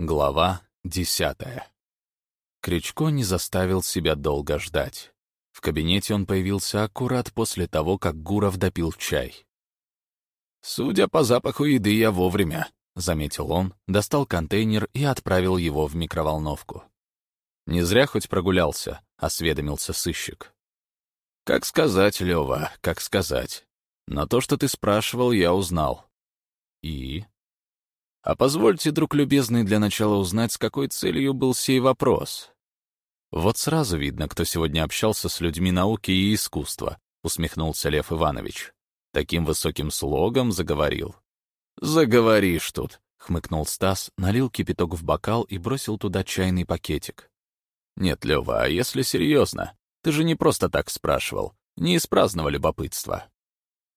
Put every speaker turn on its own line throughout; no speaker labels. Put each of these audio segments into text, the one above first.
Глава десятая. Кричко не заставил себя долго ждать. В кабинете он появился аккурат после того, как Гуров допил чай. «Судя по запаху еды, я вовремя», — заметил он, достал контейнер и отправил его в микроволновку. «Не зря хоть прогулялся», — осведомился сыщик. «Как сказать, Лёва, как сказать. Но то, что ты спрашивал, я узнал». «И?» А позвольте, друг любезный, для начала узнать, с какой целью был сей вопрос. Вот сразу видно, кто сегодня общался с людьми науки и искусства, усмехнулся Лев Иванович. Таким высоким слогом заговорил. «Заговоришь тут», — хмыкнул Стас, налил кипяток в бокал и бросил туда чайный пакетик. «Нет, Лёва, а если серьезно? Ты же не просто так спрашивал, не из праздного любопытства».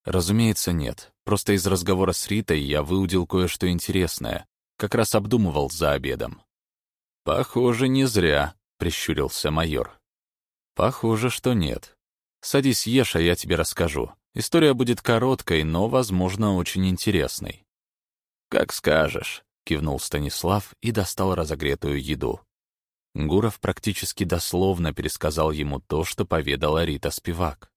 Разумеется, нет. Просто из разговора с Ритой я выудил кое-что интересное. Как раз обдумывал за обедом. «Похоже, не зря», — прищурился майор. «Похоже, что нет. Садись, ешь, а я тебе расскажу. История будет короткой, но, возможно, очень интересной». «Как скажешь», — кивнул Станислав и достал разогретую еду. Гуров практически дословно пересказал ему то, что поведала Рита Спивак.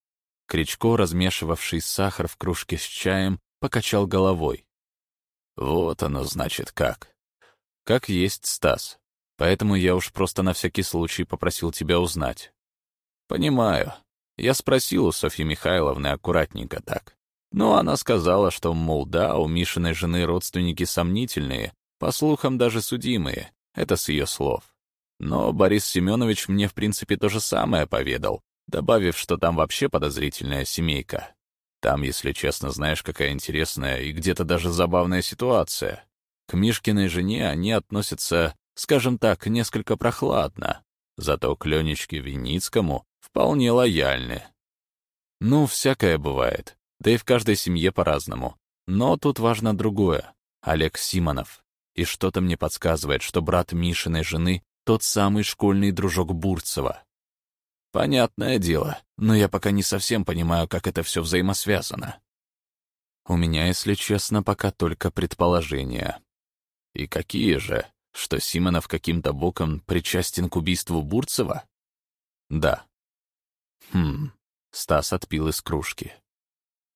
Кричко, размешивавший сахар в кружке с чаем, покачал головой. «Вот оно, значит, как. Как есть, Стас. Поэтому я уж просто на всякий случай попросил тебя узнать». «Понимаю. Я спросил у Софьи Михайловны аккуратненько так. Но она сказала, что, мол, да, у Мишиной жены родственники сомнительные, по слухам даже судимые. Это с ее слов. Но Борис Семенович мне, в принципе, то же самое поведал, добавив, что там вообще подозрительная семейка. Там, если честно, знаешь, какая интересная и где-то даже забавная ситуация. К Мишкиной жене они относятся, скажем так, несколько прохладно, зато к Ленечке Виницкому вполне лояльны. Ну, всякое бывает, да и в каждой семье по-разному. Но тут важно другое. Олег Симонов. И что-то мне подсказывает, что брат Мишиной жены — тот самый школьный дружок Бурцева. Понятное дело, но я пока не совсем понимаю, как это все взаимосвязано. У меня, если честно, пока только предположения. И какие же? Что Симонов каким-то боком причастен к убийству Бурцева? Да. Хм, Стас отпил из кружки.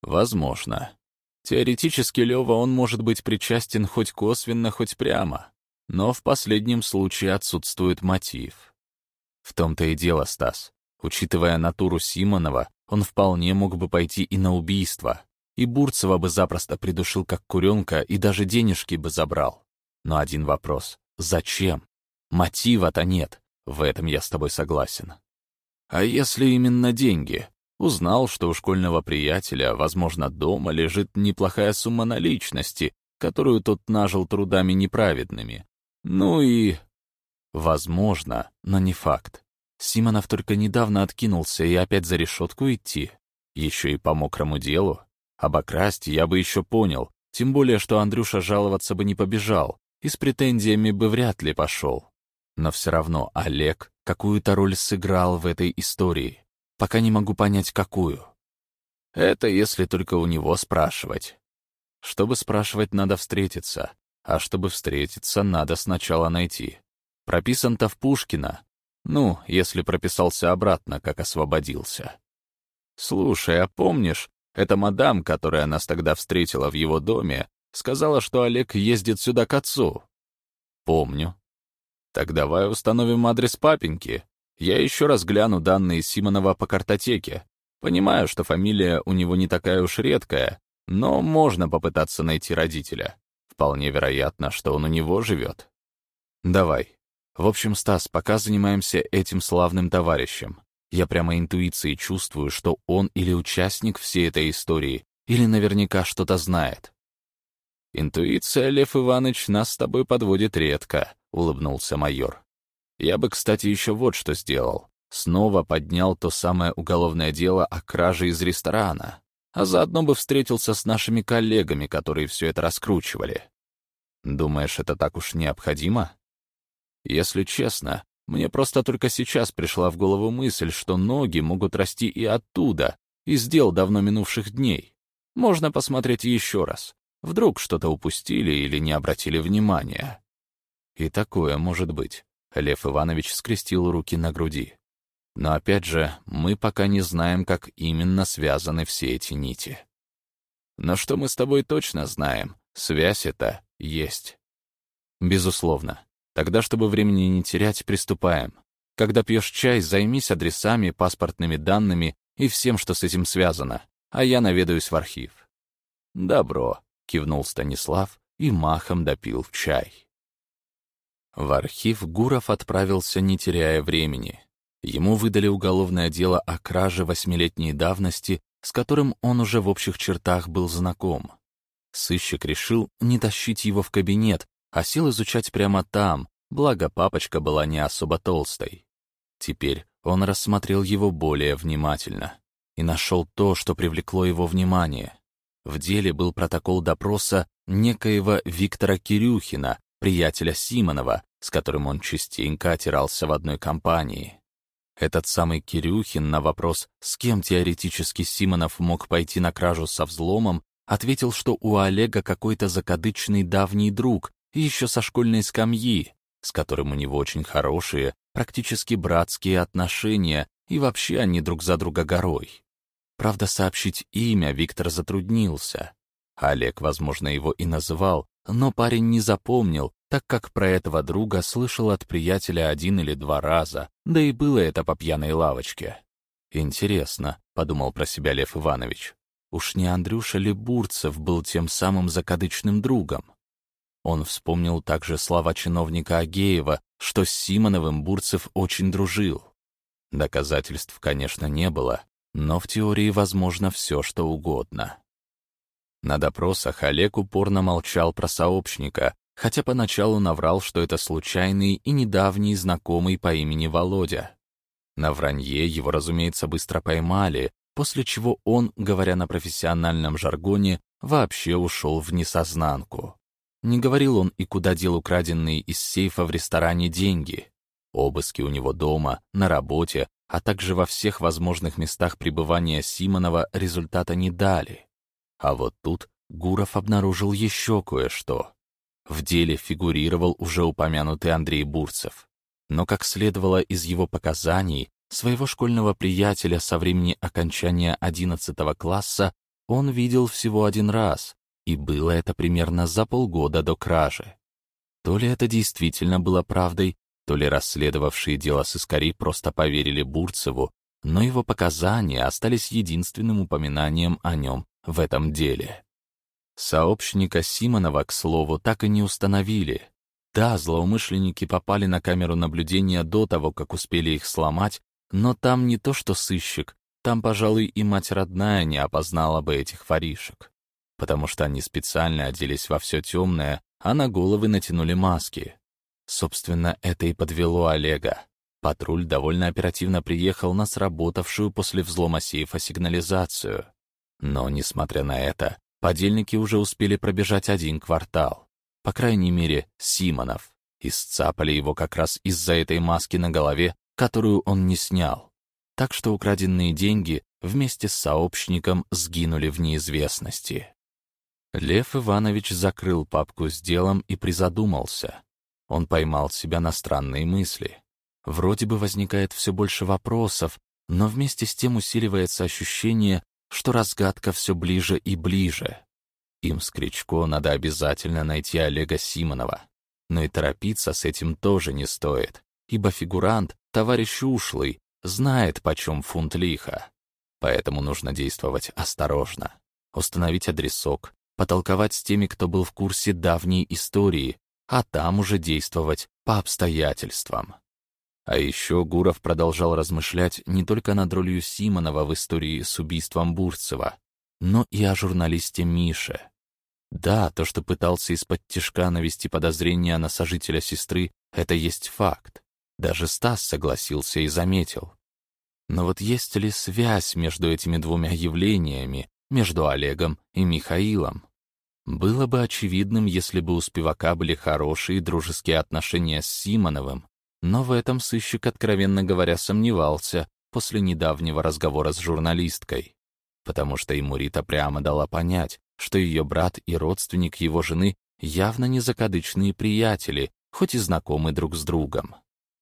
Возможно. Теоретически Лёва он может быть причастен хоть косвенно, хоть прямо. Но в последнем случае отсутствует мотив. В том-то и дело, Стас. Учитывая натуру Симонова, он вполне мог бы пойти и на убийство, и Бурцева бы запросто придушил как куренка и даже денежки бы забрал. Но один вопрос — зачем? Мотива-то нет, в этом я с тобой согласен. А если именно деньги? Узнал, что у школьного приятеля, возможно, дома лежит неплохая сумма наличности, которую тот нажил трудами неправедными. Ну и... Возможно, но не факт. Симонов только недавно откинулся и опять за решетку идти. Еще и по мокрому делу. Обокрасть я бы еще понял, тем более, что Андрюша жаловаться бы не побежал и с претензиями бы вряд ли пошел. Но все равно Олег какую-то роль сыграл в этой истории. Пока не могу понять, какую. Это если только у него спрашивать. Чтобы спрашивать, надо встретиться. А чтобы встретиться, надо сначала найти. Прописан-то в Пушкина, ну, если прописался обратно, как освободился. Слушай, а помнишь, эта мадам, которая нас тогда встретила в его доме, сказала, что Олег ездит сюда к отцу? Помню. Так давай установим адрес папеньки. Я еще раз гляну данные Симонова по картотеке. Понимаю, что фамилия у него не такая уж редкая, но можно попытаться найти родителя. Вполне вероятно, что он у него живет. Давай. В общем, Стас, пока занимаемся этим славным товарищем. Я прямо интуицией чувствую, что он или участник всей этой истории, или наверняка что-то знает. «Интуиция, Лев Иванович, нас с тобой подводит редко», — улыбнулся майор. «Я бы, кстати, еще вот что сделал. Снова поднял то самое уголовное дело о краже из ресторана, а заодно бы встретился с нашими коллегами, которые все это раскручивали. Думаешь, это так уж необходимо?» Если честно, мне просто только сейчас пришла в голову мысль, что ноги могут расти и оттуда, из дел давно минувших дней. Можно посмотреть еще раз. Вдруг что-то упустили или не обратили внимания. И такое может быть. Лев Иванович скрестил руки на груди. Но опять же, мы пока не знаем, как именно связаны все эти нити. Но что мы с тобой точно знаем, связь это есть. Безусловно. Тогда, чтобы времени не терять, приступаем. Когда пьешь чай, займись адресами, паспортными данными и всем, что с этим связано, а я наведаюсь в архив. Добро, кивнул Станислав и махом допил чай. В архив Гуров отправился, не теряя времени. Ему выдали уголовное дело о краже восьмилетней давности, с которым он уже в общих чертах был знаком. Сыщик решил не тащить его в кабинет, а сел изучать прямо там, благо папочка была не особо толстой. Теперь он рассмотрел его более внимательно и нашел то, что привлекло его внимание. В деле был протокол допроса некоего Виктора Кирюхина, приятеля Симонова, с которым он частенько отирался в одной компании. Этот самый Кирюхин на вопрос, с кем теоретически Симонов мог пойти на кражу со взломом, ответил, что у Олега какой-то закадычный давний друг, еще со школьной скамьи, с которым у него очень хорошие, практически братские отношения, и вообще они друг за друга горой. Правда, сообщить имя Виктор затруднился. Олег, возможно, его и называл, но парень не запомнил, так как про этого друга слышал от приятеля один или два раза, да и было это по пьяной лавочке. «Интересно», — подумал про себя Лев Иванович, «уж не Андрюша ли Бурцев был тем самым закадычным другом?» Он вспомнил также слова чиновника Агеева, что с Симоновым Бурцев очень дружил. Доказательств, конечно, не было, но в теории возможно все, что угодно. На допросах Олег упорно молчал про сообщника, хотя поначалу наврал, что это случайный и недавний знакомый по имени Володя. На вранье его, разумеется, быстро поймали, после чего он, говоря на профессиональном жаргоне, вообще ушел в несознанку. Не говорил он и куда дел украденные из сейфа в ресторане деньги. Обыски у него дома, на работе, а также во всех возможных местах пребывания Симонова результата не дали. А вот тут Гуров обнаружил еще кое-что. В деле фигурировал уже упомянутый Андрей Бурцев. Но, как следовало из его показаний, своего школьного приятеля со времени окончания 11 класса он видел всего один раз, и было это примерно за полгода до кражи. То ли это действительно было правдой, то ли расследовавшие дело сыскари просто поверили Бурцеву, но его показания остались единственным упоминанием о нем в этом деле. Сообщника Симонова, к слову, так и не установили. Да, злоумышленники попали на камеру наблюдения до того, как успели их сломать, но там не то что сыщик, там, пожалуй, и мать родная не опознала бы этих воришек, потому что они специально оделись во все темное, а на головы натянули маски. Собственно, это и подвело Олега. Патруль довольно оперативно приехал на сработавшую после взлома сейфа сигнализацию. Но, несмотря на это, Подельники уже успели пробежать один квартал. По крайней мере, Симонов. И сцапали его как раз из-за этой маски на голове, которую он не снял. Так что украденные деньги вместе с сообщником сгинули в неизвестности. Лев Иванович закрыл папку с делом и призадумался. Он поймал себя на странные мысли. Вроде бы возникает все больше вопросов, но вместе с тем усиливается ощущение, что разгадка все ближе и ближе. Им с Кричко надо обязательно найти Олега Симонова. Но и торопиться с этим тоже не стоит, ибо фигурант, товарищ ушлый, знает, почем фунт лиха. Поэтому нужно действовать осторожно. Установить адресок, потолковать с теми, кто был в курсе давней истории, а там уже действовать по обстоятельствам. А еще Гуров продолжал размышлять не только над ролью Симонова в истории с убийством Бурцева, но и о журналисте Мише. Да, то, что пытался из-под тишка навести подозрения на сожителя сестры, это есть факт. Даже Стас согласился и заметил. Но вот есть ли связь между этими двумя явлениями, между Олегом и Михаилом? Было бы очевидным, если бы у Спивака были хорошие дружеские отношения с Симоновым, но в этом сыщик, откровенно говоря, сомневался после недавнего разговора с журналисткой, потому что ему Рита прямо дала понять, что ее брат и родственник его жены явно не закадычные приятели, хоть и знакомы друг с другом.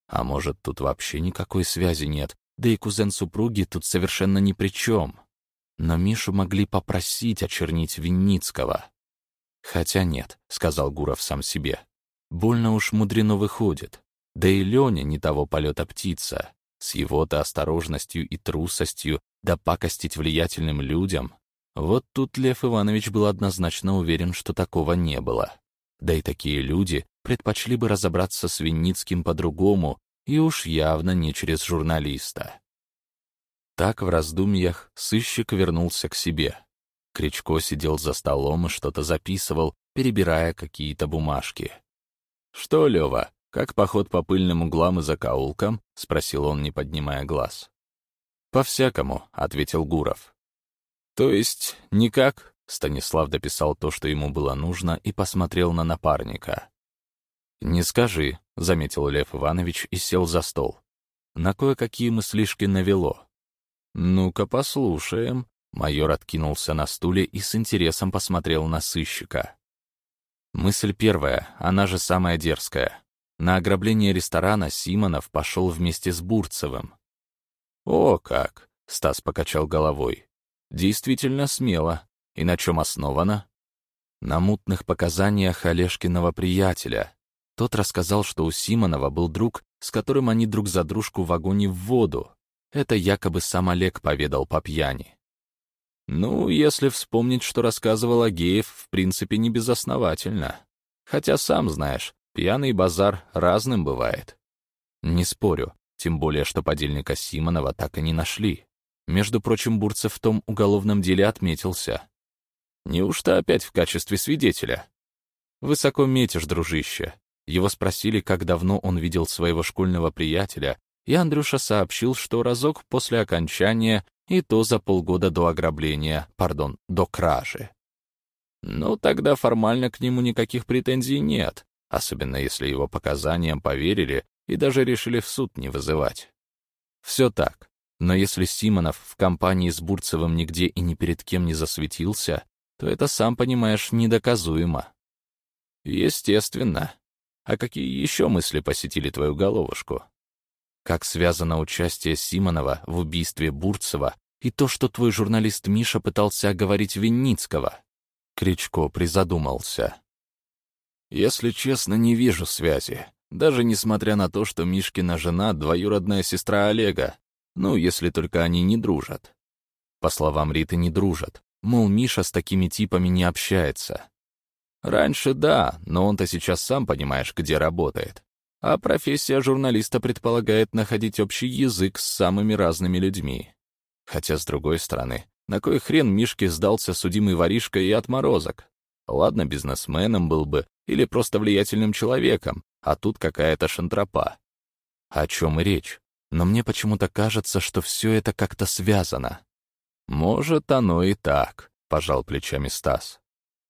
А может, тут вообще никакой связи нет, да и кузен супруги тут совершенно ни при чем. Но Мишу могли попросить очернить Винницкого. «Хотя нет», — сказал Гуров сам себе. «Больно уж мудрено выходит. Да и Леня не того полета птица. С его-то осторожностью и трусостью да пакостить влиятельным людям. Вот тут Лев Иванович был однозначно уверен, что такого не было. Да и такие люди предпочли бы разобраться с Винницким по-другому, и уж явно не через журналиста. Так в раздумьях сыщик вернулся к себе. Кричко сидел за столом и что-то записывал, перебирая какие-то бумажки. «Что, Лева, как поход по пыльным углам и закоулкам?» — спросил он, не поднимая глаз. «По-всякому», — ответил Гуров. «То есть никак?» — Станислав дописал то, что ему было нужно, и посмотрел на напарника. «Не скажи», — заметил Лев Иванович и сел за стол. На кое-какие мыслишки навело. «Ну-ка, послушаем», Майор откинулся на стуле и с интересом посмотрел на сыщика. Мысль первая, она же самая дерзкая. На ограбление ресторана Симонов пошел вместе с Бурцевым. «О, как!» — Стас покачал головой. «Действительно смело. И на чем основано?» На мутных показаниях Олежкиного приятеля. Тот рассказал, что у Симонова был друг, с которым они друг за дружку в вагоне в воду. Это якобы сам Олег поведал по пьяни. Ну, если вспомнить, что рассказывал Агеев, в принципе, не безосновательно. Хотя, сам знаешь, пьяный базар разным бывает. Не спорю, тем более, что подельника Симонова так и не нашли. Между прочим, Бурцев в том уголовном деле отметился. Неужто опять в качестве свидетеля? Высоко метишь, дружище. Его спросили, как давно он видел своего школьного приятеля, и Андрюша сообщил, что разок после окончания и то за полгода до ограбления, пардон, до кражи. Ну, тогда формально к нему никаких претензий нет, особенно если его показаниям поверили и даже решили в суд не вызывать. Все так, но если Симонов в компании с Бурцевым нигде и ни перед кем не засветился, то это, сам понимаешь, недоказуемо. Естественно. А какие еще мысли посетили твою головушку? Как связано участие Симонова в убийстве Бурцева и то, что твой журналист Миша пытался оговорить Винницкого? Кричко призадумался. Если честно, не вижу связи. Даже несмотря на то, что Мишкина жена — двоюродная сестра Олега. Ну, если только они не дружат. По словам Риты, не дружат. Мол, Миша с такими типами не общается. Раньше да, но он-то сейчас сам понимаешь, где работает а профессия журналиста предполагает находить общий язык с самыми разными людьми. Хотя, с другой стороны, на кой хрен Мишке сдался судимый воришка и отморозок? Ладно, бизнесменом был бы или просто влиятельным человеком, а тут какая-то шантропа. О чем и речь? Но мне почему-то кажется, что все это как-то связано. Может, оно и так, — пожал плечами Стас.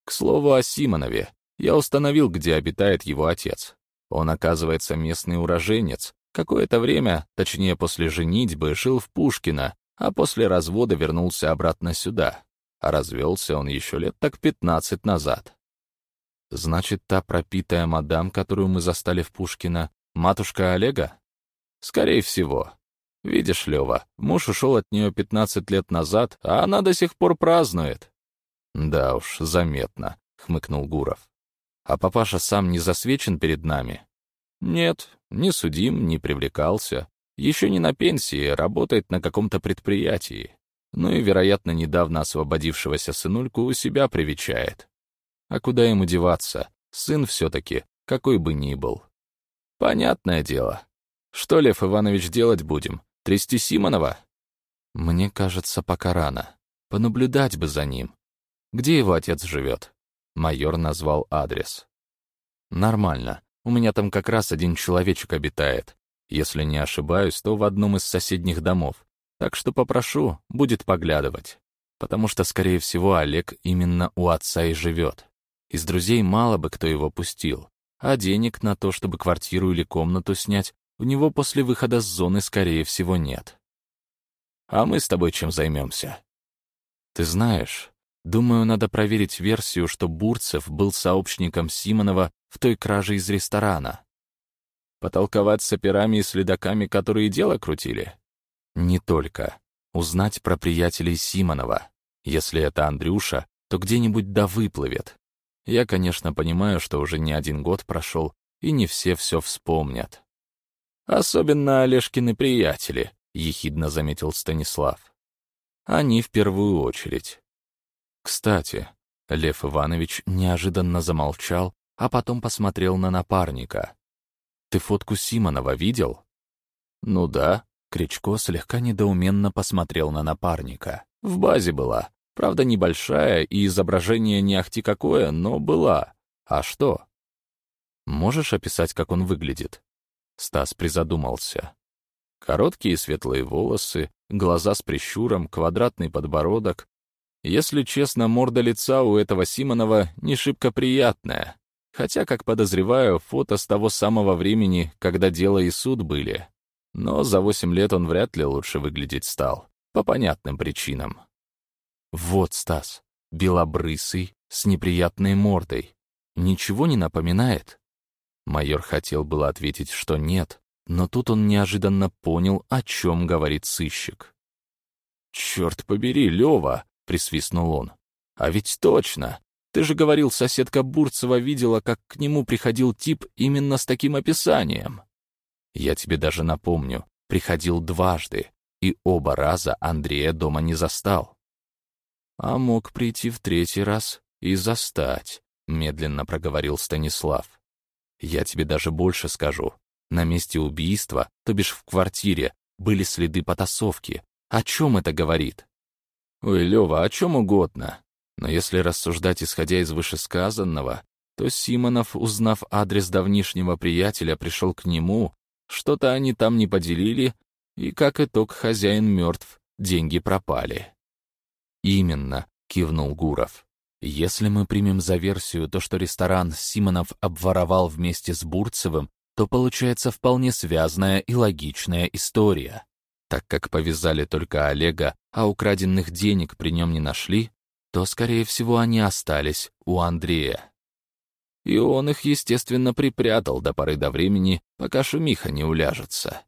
К слову о Симонове. Я установил, где обитает его отец. Он, оказывается, местный уроженец. Какое-то время, точнее после женитьбы, жил в Пушкино, а после развода вернулся обратно сюда. А развелся он еще лет так пятнадцать назад. Значит, та пропитая мадам, которую мы застали в Пушкино, матушка Олега? Скорее всего. Видишь, Лева, муж ушел от нее пятнадцать лет назад, а она до сих пор празднует. Да уж, заметно, хмыкнул Гуров. А папаша сам не засвечен перед нами? Нет, не судим, не привлекался. Еще не на пенсии, работает на каком-то предприятии. Ну и, вероятно, недавно освободившегося сынульку у себя привечает. А куда ему деваться? Сын все-таки, какой бы ни был. Понятное дело. Что, Лев Иванович, делать будем? Трясти Симонова? Мне кажется, пока рано. Понаблюдать бы за ним. Где его отец живет? Майор назвал адрес. «Нормально. У меня там как раз один человечек обитает. Если не ошибаюсь, то в одном из соседних домов. Так что попрошу, будет поглядывать. Потому что, скорее всего, Олег именно у отца и живет. Из друзей мало бы кто его пустил. А денег на то, чтобы квартиру или комнату снять, у него после выхода с зоны, скорее всего, нет. А мы с тобой чем займемся? Ты знаешь, Думаю, надо проверить версию, что Бурцев был сообщником Симонова в той краже из ресторана. Потолковать с операми и следаками, которые дело крутили? Не только. Узнать про приятелей Симонова. Если это Андрюша, то где-нибудь да выплывет. Я, конечно, понимаю, что уже не один год прошел, и не все все вспомнят. Особенно Олежкины приятели, — ехидно заметил Станислав. Они в первую очередь. Кстати, Лев Иванович неожиданно замолчал, а потом посмотрел на напарника. «Ты фотку Симонова видел?» «Ну да», — Кричко слегка недоуменно посмотрел на напарника. «В базе была. Правда, небольшая, и изображение не ахти какое, но была. А что?» «Можешь описать, как он выглядит?» Стас призадумался. Короткие светлые волосы, глаза с прищуром, квадратный подбородок. Если честно, морда лица у этого Симонова не шибко приятная. Хотя, как подозреваю, фото с того самого времени, когда дело и суд были. Но за восемь лет он вряд ли лучше выглядеть стал. По понятным причинам. Вот, Стас, белобрысый, с неприятной мордой. Ничего не напоминает? Майор хотел было ответить, что нет, но тут он неожиданно понял, о чем говорит сыщик. «Черт побери, Лева!» — присвистнул он. «А ведь точно! Ты же говорил, соседка Бурцева видела, как к нему приходил тип именно с таким описанием. Я тебе даже напомню, приходил дважды, и оба раза Андрея дома не застал. А мог прийти в третий раз и застать, медленно проговорил Станислав. Я тебе даже больше скажу. На месте убийства, то бишь в квартире, были следы потасовки. О чем это говорит? Ой, Лева, о чем угодно. Но если рассуждать исходя из вышесказанного, то Симонов, узнав адрес давнишнего приятеля, пришел к нему, что-то они там не поделили, и, как итог, хозяин мертв, деньги пропали. «Именно», — кивнул Гуров. Если мы примем за версию то, что ресторан Симонов обворовал вместе с Бурцевым, то получается вполне связная и логичная история. Так как повязали только Олега, а украденных денег при нем не нашли, то, скорее всего, они остались у Андрея. И он их, естественно, припрятал до поры до времени, пока шумиха не уляжется.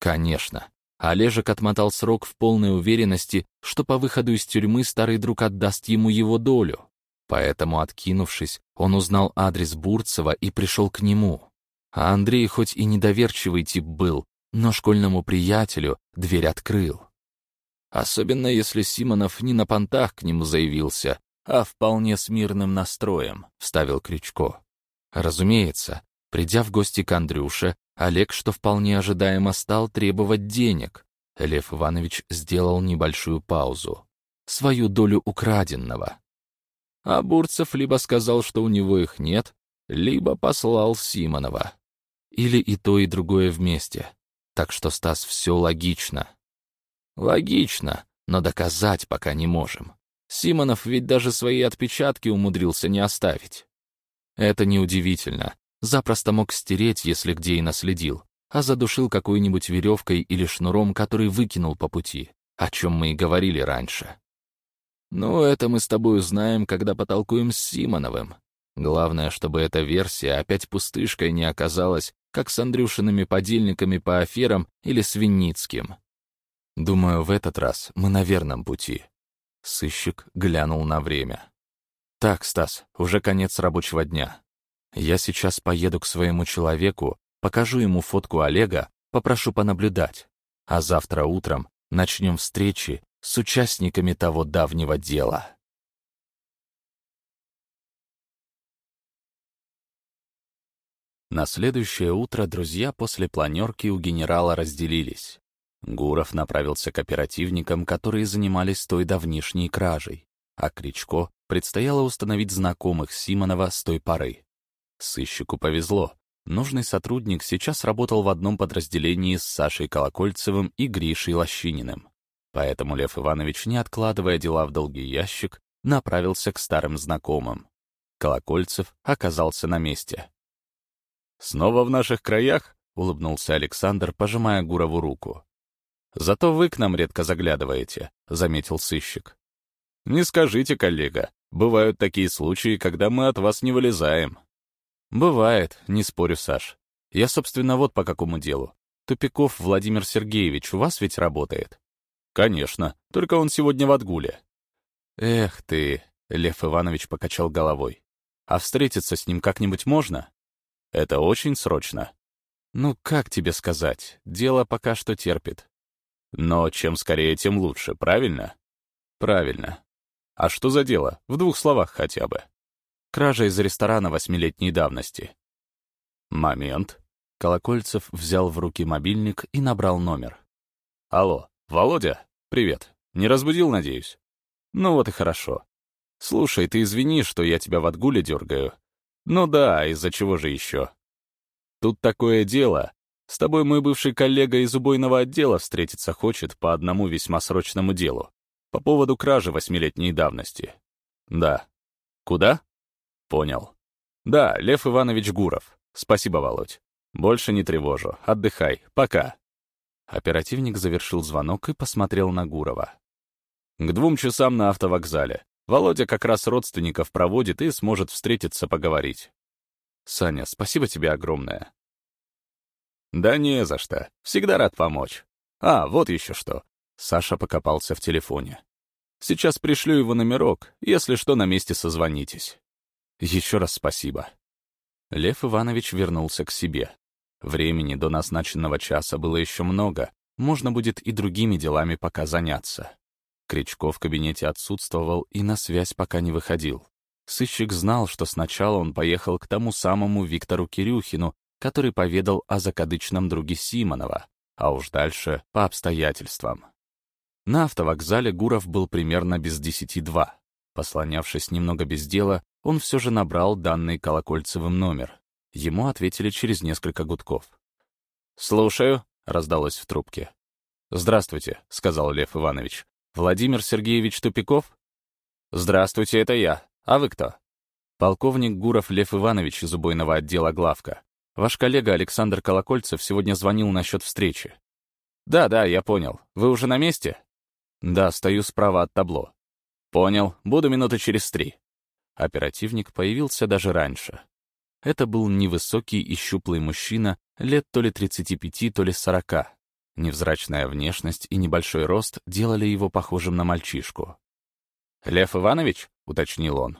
Конечно, Олежек отмотал срок в полной уверенности, что по выходу из тюрьмы старый друг отдаст ему его долю. Поэтому, откинувшись, он узнал адрес Бурцева и пришел к нему. А Андрей хоть и недоверчивый тип был, но школьному приятелю дверь открыл. Особенно если Симонов не на понтах к нему заявился, а вполне с мирным настроем, — вставил Крючко. Разумеется, придя в гости к Андрюше, Олег, что вполне ожидаемо, стал требовать денег. Лев Иванович сделал небольшую паузу. Свою долю украденного. А Бурцев либо сказал, что у него их нет, либо послал Симонова. Или и то, и другое вместе. Так что, Стас, все логично. Логично, но доказать пока не можем. Симонов ведь даже свои отпечатки умудрился не оставить. Это неудивительно. Запросто мог стереть, если где и наследил, а задушил какой-нибудь веревкой или шнуром, который выкинул по пути, о чем мы и говорили раньше. Ну, это мы с тобой узнаем, когда потолкуем с Симоновым. Главное, чтобы эта версия опять пустышкой не оказалась, как с Андрюшиными подельниками по аферам или с Винницким. Думаю, в этот раз мы на верном пути. Сыщик глянул на время. Так, Стас, уже конец рабочего дня. Я сейчас поеду к своему человеку, покажу ему фотку Олега, попрошу понаблюдать. А завтра утром начнем встречи с участниками того давнего дела. На следующее утро друзья после планерки у генерала разделились. Гуров направился к оперативникам, которые занимались той давнишней кражей, а Кричко предстояло установить знакомых Симонова с той поры. Сыщику повезло. Нужный сотрудник сейчас работал в одном подразделении с Сашей Колокольцевым и Гришей Лощининым. Поэтому Лев Иванович, не откладывая дела в долгий ящик, направился к старым знакомым. Колокольцев оказался на месте. «Снова в наших краях?» — улыбнулся Александр, пожимая Гурову руку. «Зато вы к нам редко заглядываете», — заметил сыщик. «Не скажите, коллега, бывают такие случаи, когда мы от вас не вылезаем». «Бывает, не спорю, Саш. Я, собственно, вот по какому делу. Тупиков Владимир Сергеевич у вас ведь работает? Конечно, только он сегодня в отгуле. Эх ты, Лев Иванович покачал головой. А встретиться с ним как-нибудь можно? Это очень срочно. Ну, как тебе сказать, дело пока что терпит. Но чем скорее, тем лучше, правильно? Правильно. А что за дело? В двух словах хотя бы. Кража из ресторана восьмилетней давности. Момент. Колокольцев взял в руки мобильник и набрал номер. Алло, Володя? Привет. Не разбудил, надеюсь? Ну вот и хорошо. Слушай, ты извини, что я тебя в отгуле дергаю. Ну да, из-за чего же еще? Тут такое дело. С тобой мой бывший коллега из убойного отдела встретиться хочет по одному весьма срочному делу. По поводу кражи восьмилетней давности. Да. Куда? Понял. Да, Лев Иванович Гуров. Спасибо, Володь. Больше не тревожу. Отдыхай. Пока. Оперативник завершил звонок и посмотрел на Гурова. К двум часам на автовокзале. Володя как раз родственников проводит и сможет встретиться поговорить. Саня, спасибо тебе огромное. Да не за что. Всегда рад помочь. А, вот еще что. Саша покопался в телефоне. Сейчас пришлю его номерок. Если что, на месте созвонитесь. Еще раз спасибо. Лев Иванович вернулся к себе. Времени до назначенного часа было еще много, можно будет и другими делами пока заняться. Кричко в кабинете отсутствовал и на связь пока не выходил. Сыщик знал, что сначала он поехал к тому самому Виктору Кирюхину, который поведал о закадычном друге Симонова, а уж дальше по обстоятельствам. На автовокзале Гуров был примерно без десяти два. Послонявшись немного без дела, он все же набрал данный Колокольцевым номер. Ему ответили через несколько гудков. «Слушаю», — раздалось в трубке. «Здравствуйте», — сказал Лев Иванович. «Владимир Сергеевич Тупиков?» «Здравствуйте, это я. А вы кто?» «Полковник Гуров Лев Иванович из убойного отдела главка. Ваш коллега Александр Колокольцев сегодня звонил насчет встречи». «Да, да, я понял. Вы уже на месте?» «Да, стою справа от табло. «Понял. Буду минуты через три». Оперативник появился даже раньше. Это был невысокий и щуплый мужчина, лет то ли 35, то ли 40. Невзрачная внешность и небольшой рост делали его похожим на мальчишку. «Лев Иванович?» — уточнил он.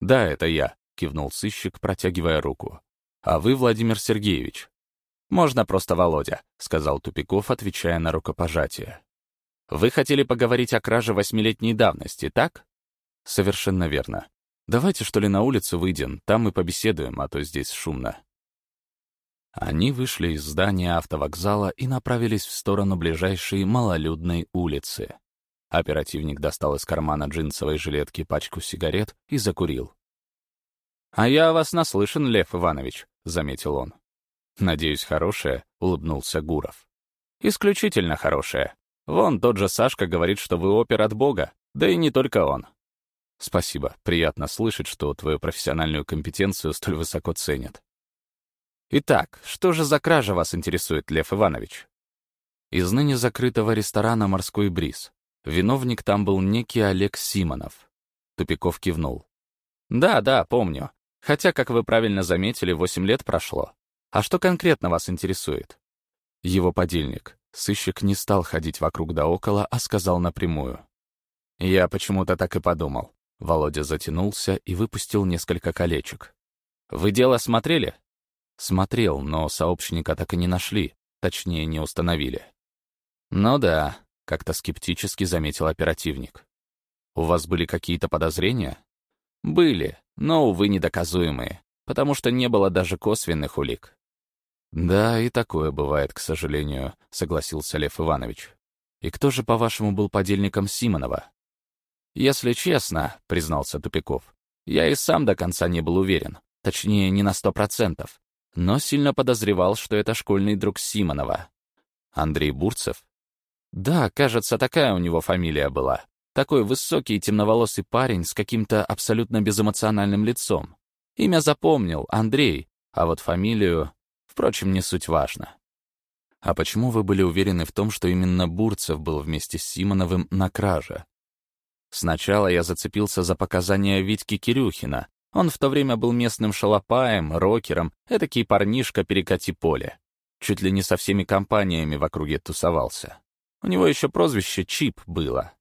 «Да, это я», — кивнул сыщик, протягивая руку. «А вы Владимир Сергеевич?» «Можно просто Володя», — сказал Тупиков, отвечая на рукопожатие. Вы хотели поговорить о краже восьмилетней давности, так? Совершенно верно. Давайте, что ли, на улицу выйдем, там мы побеседуем, а то здесь шумно. Они вышли из здания автовокзала и направились в сторону ближайшей малолюдной улицы. Оперативник достал из кармана джинсовой жилетки пачку сигарет и закурил. «А я вас наслышан, Лев Иванович», — заметил он. «Надеюсь, хорошее», — улыбнулся Гуров. «Исключительно хорошее. Вон тот же Сашка говорит, что вы опер от Бога, да и не только он. Спасибо, приятно слышать, что твою профессиональную компетенцию столь высоко ценят. Итак, что же за кража вас интересует, Лев Иванович? Из ныне закрытого ресторана «Морской бриз». Виновник там был некий Олег Симонов. Тупиков кивнул. «Да, да, помню. Хотя, как вы правильно заметили, восемь лет прошло. А что конкретно вас интересует?» Его подельник. Сыщик не стал ходить вокруг да около, а сказал напрямую. «Я почему-то так и подумал». Володя затянулся и выпустил несколько колечек. «Вы дело смотрели?» «Смотрел, но сообщника так и не нашли, точнее, не установили». «Ну да», — как-то скептически заметил оперативник. «У вас были какие-то подозрения?» «Были, но, увы, недоказуемые, потому что не было даже косвенных улик. «Да, и такое бывает, к сожалению», — согласился Лев Иванович. «И кто же, по-вашему, был подельником Симонова?» «Если честно», — признался Тупиков, «я и сам до конца не был уверен, точнее, не на сто процентов, но сильно подозревал, что это школьный друг Симонова». «Андрей Бурцев?» «Да, кажется, такая у него фамилия была. Такой высокий и темноволосый парень с каким-то абсолютно безэмоциональным лицом. Имя запомнил, Андрей, а вот фамилию Впрочем, не суть важно. А почему вы были уверены в том, что именно Бурцев был вместе с Симоновым на краже? Сначала я зацепился за показания Витьки Кирюхина, Он в то время был местным шалопаем, рокером, этакий парнишка перекати поле. Чуть ли не со всеми компаниями в округе тусовался. У него еще прозвище Чип было.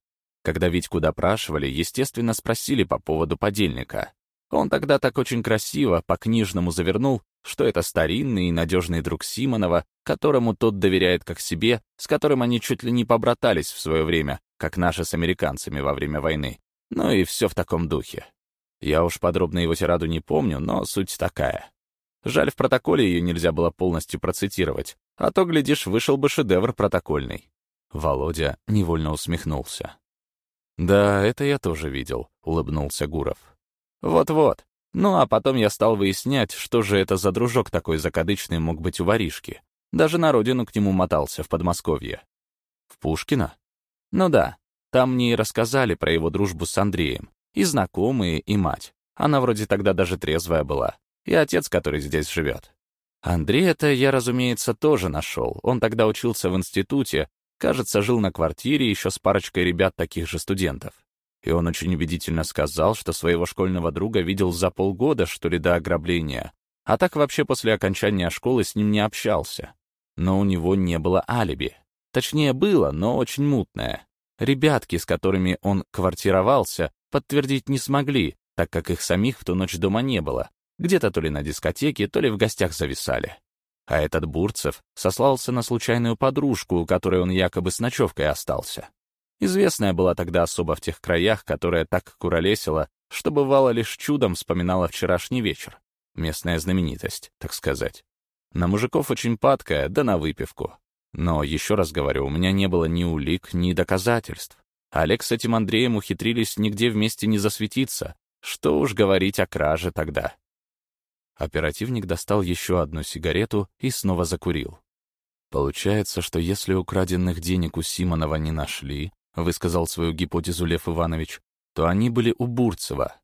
Когда Витьку допрашивали, естественно, спросили по поводу подельника. Он тогда так очень красиво, по-книжному завернул, что это старинный и надежный друг Симонова, которому тот доверяет как себе, с которым они чуть ли не побратались в свое время, как наши с американцами во время войны. Ну и все в таком духе. Я уж подробно его тираду не помню, но суть такая. Жаль, в протоколе ее нельзя было полностью процитировать, а то, глядишь, вышел бы шедевр протокольный. Володя невольно усмехнулся. «Да, это я тоже видел», — улыбнулся Гуров. «Вот-вот. Ну а потом я стал выяснять, что же это за дружок такой закадычный мог быть у воришки. Даже на родину к нему мотался, в Подмосковье». «В Пушкино?» «Ну да. Там мне и рассказали про его дружбу с Андреем. И знакомые, и мать. Она вроде тогда даже трезвая была. И отец, который здесь живет. Андрей-то я, разумеется, тоже нашел. Он тогда учился в институте, кажется, жил на квартире еще с парочкой ребят таких же студентов. И он очень убедительно сказал, что своего школьного друга видел за полгода, что ли, до ограбления. А так вообще после окончания школы с ним не общался. Но у него не было алиби. Точнее, было, но очень мутное. Ребятки, с которыми он квартировался, подтвердить не смогли, так как их самих в ту ночь дома не было. Где-то то ли на дискотеке, то ли в гостях зависали. А этот Бурцев сослался на случайную подружку, у которой он якобы с ночевкой остался. Известная была тогда особа в тех краях, которая так куролесила, что бывало лишь чудом вспоминала вчерашний вечер. Местная знаменитость, так сказать. На мужиков очень падкая, да на выпивку. Но, еще раз говорю, у меня не было ни улик, ни доказательств. Олег с этим Андреем ухитрились нигде вместе не засветиться. Что уж говорить о краже тогда. Оперативник достал еще одну сигарету и снова закурил. Получается, что если украденных денег у Симонова не нашли, высказал свою гипотезу Лев Иванович, то они были у Бурцева.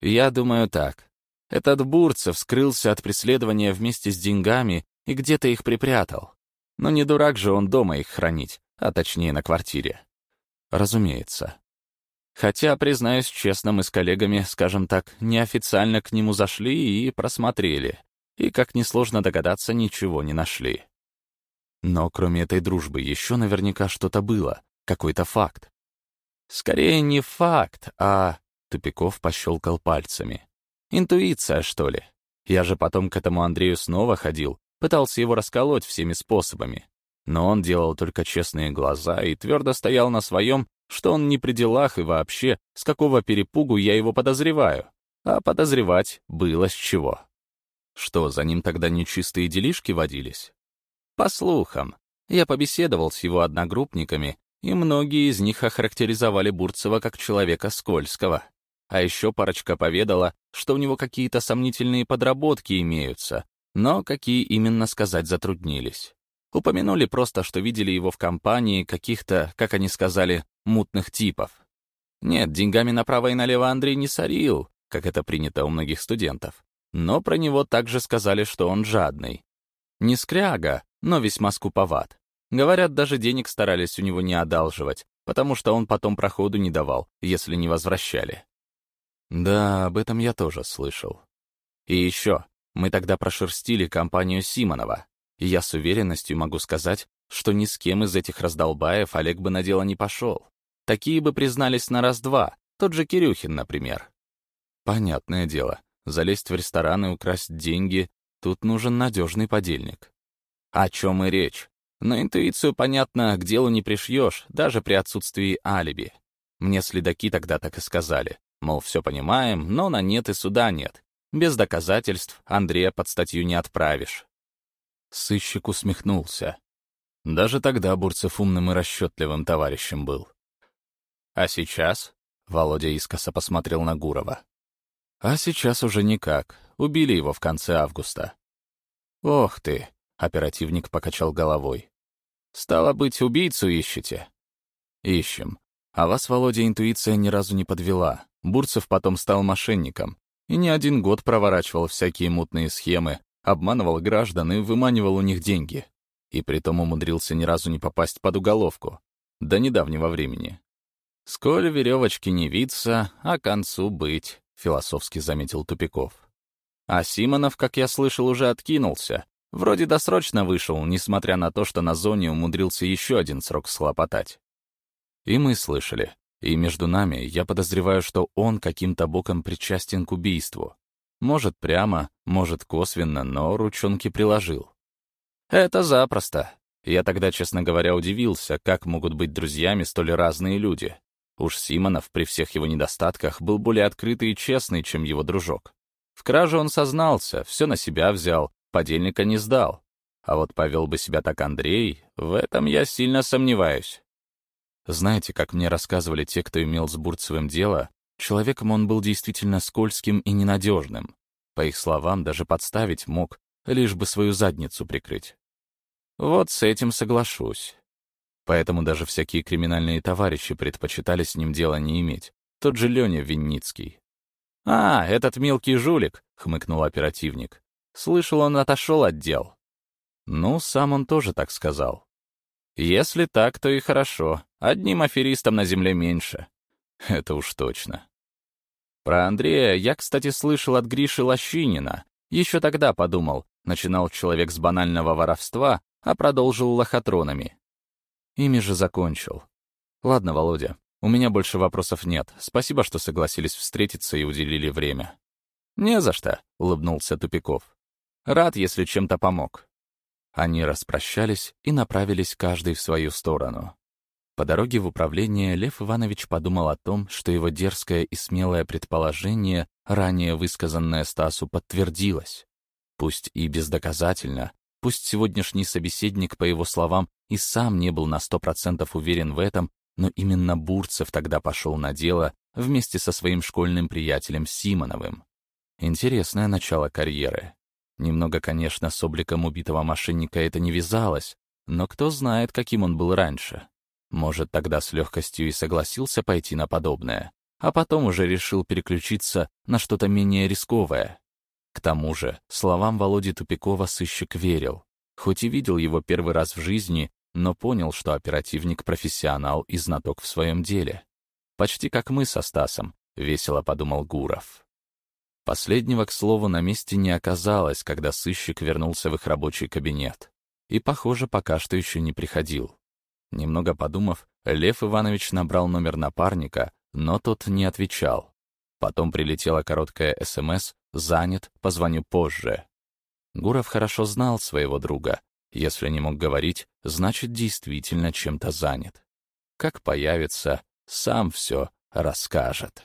Я думаю так. Этот Бурцев скрылся от преследования вместе с деньгами и где-то их припрятал. Но не дурак же он дома их хранить, а точнее на квартире. Разумеется. Хотя, признаюсь честно, мы с коллегами, скажем так, неофициально к нему зашли и просмотрели. И, как несложно догадаться, ничего не нашли. Но кроме этой дружбы еще наверняка что-то было, какой-то факт. Скорее не факт, а... Тупиков пощелкал пальцами. Интуиция, что ли? Я же потом к этому Андрею снова ходил, пытался его расколоть всеми способами. Но он делал только честные глаза и твердо стоял на своем, что он не при делах и вообще, с какого перепугу я его подозреваю. А подозревать было с чего. Что, за ним тогда нечистые делишки водились? По слухам. Я побеседовал с его одногруппниками, и многие из них охарактеризовали Бурцева как человека скользкого. А еще парочка поведала, что у него какие-то сомнительные подработки имеются, но какие именно сказать затруднились. Упомянули просто, что видели его в компании каких-то, как они сказали, мутных типов. Нет, деньгами направо и налево Андрей не сорил, как это принято у многих студентов. Но про него также сказали, что он жадный. Не скряга, но весьма скуповат. Говорят, даже денег старались у него не одалживать, потому что он потом проходу не давал, если не возвращали. Да, об этом я тоже слышал. И еще, мы тогда прошерстили компанию Симонова, и я с уверенностью могу сказать, что ни с кем из этих раздолбаев Олег бы на дело не пошел. Такие бы признались на раз-два, тот же Кирюхин, например. Понятное дело, залезть в ресторан и украсть деньги, тут нужен надежный подельник. О чем и речь. Но интуицию, понятно, к делу не пришьешь, даже при отсутствии алиби. Мне следаки тогда так и сказали. Мол, все понимаем, но на нет и суда нет. Без доказательств Андрея под статью не отправишь. Сыщик усмехнулся. Даже тогда Бурцев умным и расчетливым товарищем был. «А сейчас?» — Володя искоса посмотрел на Гурова. «А сейчас уже никак. Убили его в конце августа». «Ох ты!» — оперативник покачал головой. «Стало быть, убийцу ищете?» «Ищем. А вас, Володя, интуиция ни разу не подвела. Бурцев потом стал мошенником. И не один год проворачивал всякие мутные схемы, обманывал граждан и выманивал у них деньги. И притом умудрился ни разу не попасть под уголовку. До недавнего времени. Сколь веревочки не виться, а концу быть, философски заметил Тупиков. А Симонов, как я слышал, уже откинулся. Вроде досрочно вышел, несмотря на то, что на зоне умудрился еще один срок схлопотать. И мы слышали. И между нами я подозреваю, что он каким-то боком причастен к убийству. Может, прямо, может, косвенно, но ручонки приложил. Это запросто. Я тогда, честно говоря, удивился, как могут быть друзьями столь разные люди. Уж Симонов при всех его недостатках был более открытый и честный, чем его дружок. В краже он сознался, все на себя взял, подельника не сдал. А вот повел бы себя так Андрей, в этом я сильно сомневаюсь. Знаете, как мне рассказывали те, кто имел с Бурцевым дело, человеком он был действительно скользким и ненадежным. По их словам, даже подставить мог, лишь бы свою задницу прикрыть. Вот с этим соглашусь. Поэтому даже всякие криминальные товарищи предпочитали с ним дело не иметь. Тот же Леня Винницкий. «А, этот мелкий жулик», — хмыкнул оперативник. «Слышал, он отошел от дел». Ну, сам он тоже так сказал. Если так, то и хорошо. Одним аферистом на земле меньше. Это уж точно. Про Андрея я, кстати, слышал от Гриши Лощинина. Еще тогда подумал, начинал человек с банального воровства, а продолжил лохотронами. Ими же закончил. Ладно, Володя, у меня больше вопросов нет. Спасибо, что согласились встретиться и уделили время. «Не за что», — улыбнулся Тупиков. «Рад, если чем-то помог. Они распрощались и направились каждый в свою сторону. По дороге в управление Лев Иванович подумал о том, что его дерзкое и смелое предположение, ранее высказанное Стасу, подтвердилось. Пусть и бездоказательно, пусть сегодняшний собеседник, по его словам, и сам не был на сто процентов уверен в этом, но именно Бурцев тогда пошел на дело вместе со своим школьным приятелем Симоновым. Интересное начало карьеры. Немного, конечно, с обликом убитого мошенника это не вязалось, но кто знает, каким он был раньше. Может, тогда с легкостью и согласился пойти на подобное, а потом уже решил переключиться на что-то менее рисковое. К тому же, словам Володи Тупикова сыщик верил. Хоть и видел его первый раз в жизни, но понял, что оперативник — профессионал и знаток в своем деле. Почти как мы со Стасом, — весело подумал Гуров. Последнего, к слову, на месте не оказалось, когда сыщик вернулся в их рабочий кабинет. И, похоже, пока что еще не приходил. Немного подумав, Лев Иванович набрал номер напарника, но тот не отвечал. Потом прилетела короткая СМС «Занят, позвоню позже». Гуров хорошо знал своего друга. Если не мог говорить, значит, действительно чем-то занят. Как появится, сам все расскажет.